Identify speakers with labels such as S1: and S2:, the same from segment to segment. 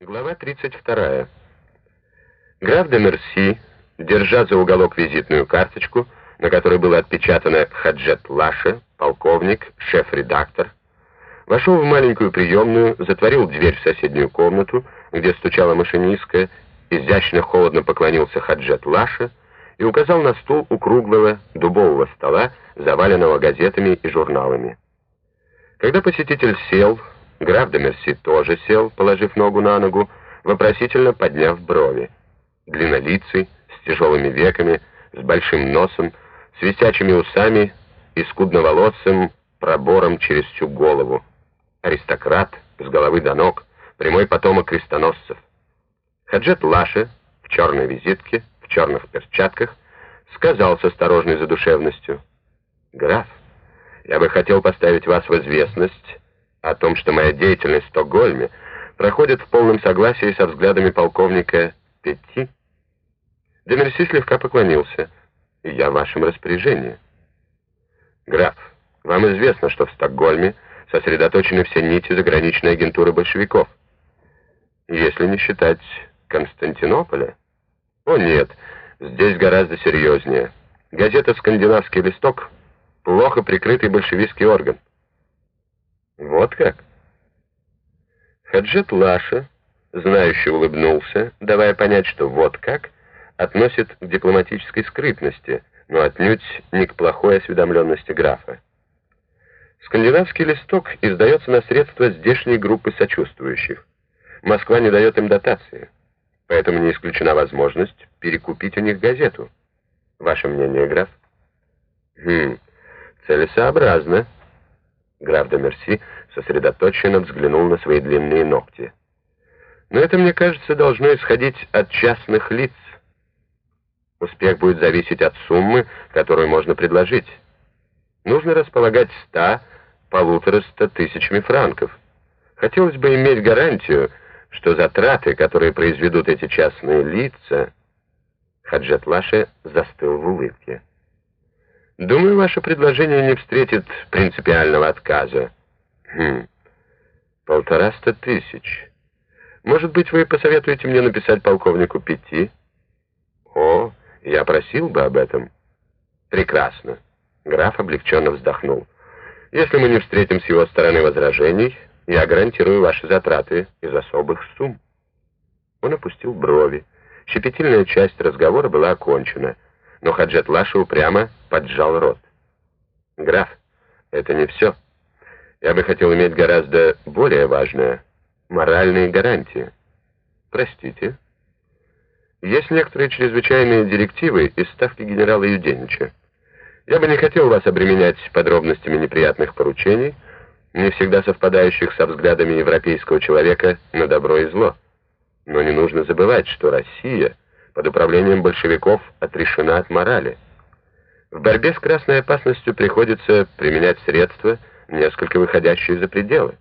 S1: Глава 32. Граф де Мерси, держа за уголок визитную карточку, на которой было отпечатано «Хаджет Лаша, полковник, шеф-редактор», вошел в маленькую приемную, затворил дверь в соседнюю комнату, где стучала машинистка, изящно холодно поклонился Хаджет Лаша и указал на стул у круглого дубового стола, заваленного газетами и журналами. Когда посетитель сел, Граф де Мерси тоже сел, положив ногу на ногу, вопросительно подняв брови. Длиннолицый, с тяжелыми веками, с большим носом, с висячими усами и скудноволосым пробором через всю голову. Аристократ с головы до ног, прямой потомок крестоносцев. Хаджет Лаше в черной визитке, в черных перчатках, сказал с осторожной задушевностью, «Граф, я бы хотел поставить вас в известность о том, что моя деятельность в Стокгольме проходит в полном согласии со взглядами полковника Петти. Демерси слегка поклонился. «Я в вашем распоряжении». «Граф, вам известно, что в Стокгольме сосредоточены все нити заграничной агентуры большевиков. Если не считать Константинополя? О нет, здесь гораздо серьезнее. Газета «Скандинавский листок» — плохо прикрытый большевистский орган. Вот как? Хаджет Лаша, знающий улыбнулся, давая понять, что вот как, относит к дипломатической скрытности, но отнюдь не к плохой осведомленности графа. Скандинавский листок издается на средства здешней группы сочувствующих. Москва не дает им дотации, поэтому не исключена возможность перекупить у них газету. Ваше мнение, граф? Хм, целесообразно. Граф де Мерси сосредоточенно взглянул на свои длинные ногти. Но это, мне кажется, должно исходить от частных лиц. Успех будет зависеть от суммы, которую можно предложить. Нужно располагать ста, полутораста тысячами франков. Хотелось бы иметь гарантию, что затраты, которые произведут эти частные лица... Хаджат Лаше застыл в улыбке. Думаю, ваше предложение не встретит принципиального отказа. Хм, полтораста тысяч. Может быть, вы посоветуете мне написать полковнику Пяти? О, я просил бы об этом. Прекрасно. Граф облегченно вздохнул. Если мы не встретим с его стороны возражений, я гарантирую ваши затраты из особых сумм. Он опустил брови. Щепетильная часть разговора была окончена но Хаджет Лаша упрямо поджал рот. «Граф, это не все. Я бы хотел иметь гораздо более важное — моральные гарантии. Простите. Есть некоторые чрезвычайные директивы из ставки генерала Юденича. Я бы не хотел вас обременять подробностями неприятных поручений, не всегда совпадающих со взглядами европейского человека на добро и зло. Но не нужно забывать, что Россия — под управлением большевиков отрешена от морали. В борьбе с красной опасностью приходится применять средства, несколько выходящие за пределы.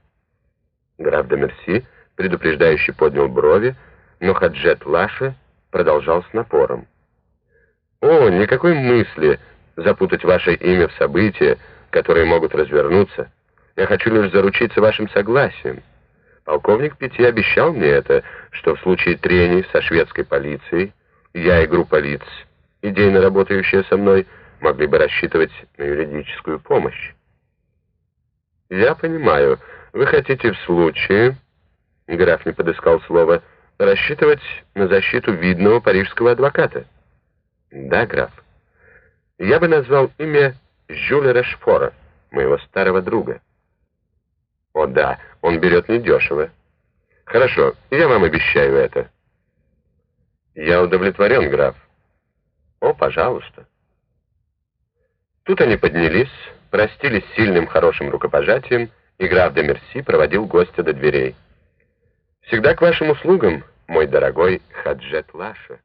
S1: Граф де Мерси предупреждающе поднял брови, но Хаджет Лаша продолжал с напором. «О, никакой мысли запутать ваше имя в события, которые могут развернуться. Я хочу лишь заручиться вашим согласием. Полковник Пяти обещал мне это, что в случае трений со шведской полицией я и группа лиц, идейно работающая со мной, могли бы рассчитывать на юридическую помощь. Я понимаю, вы хотите в случае, граф не подыскал слова, рассчитывать на защиту видного парижского адвоката. Да, граф. Я бы назвал имя Жюля Решфора, моего старого друга. О да, он берет недешево. Хорошо, я вам обещаю это. «Я удовлетворен, граф». «О, пожалуйста». Тут они поднялись, простились сильным хорошим рукопожатием, и граф де Мерси проводил гостя до дверей. «Всегда к вашим услугам, мой дорогой Хаджет Лаша».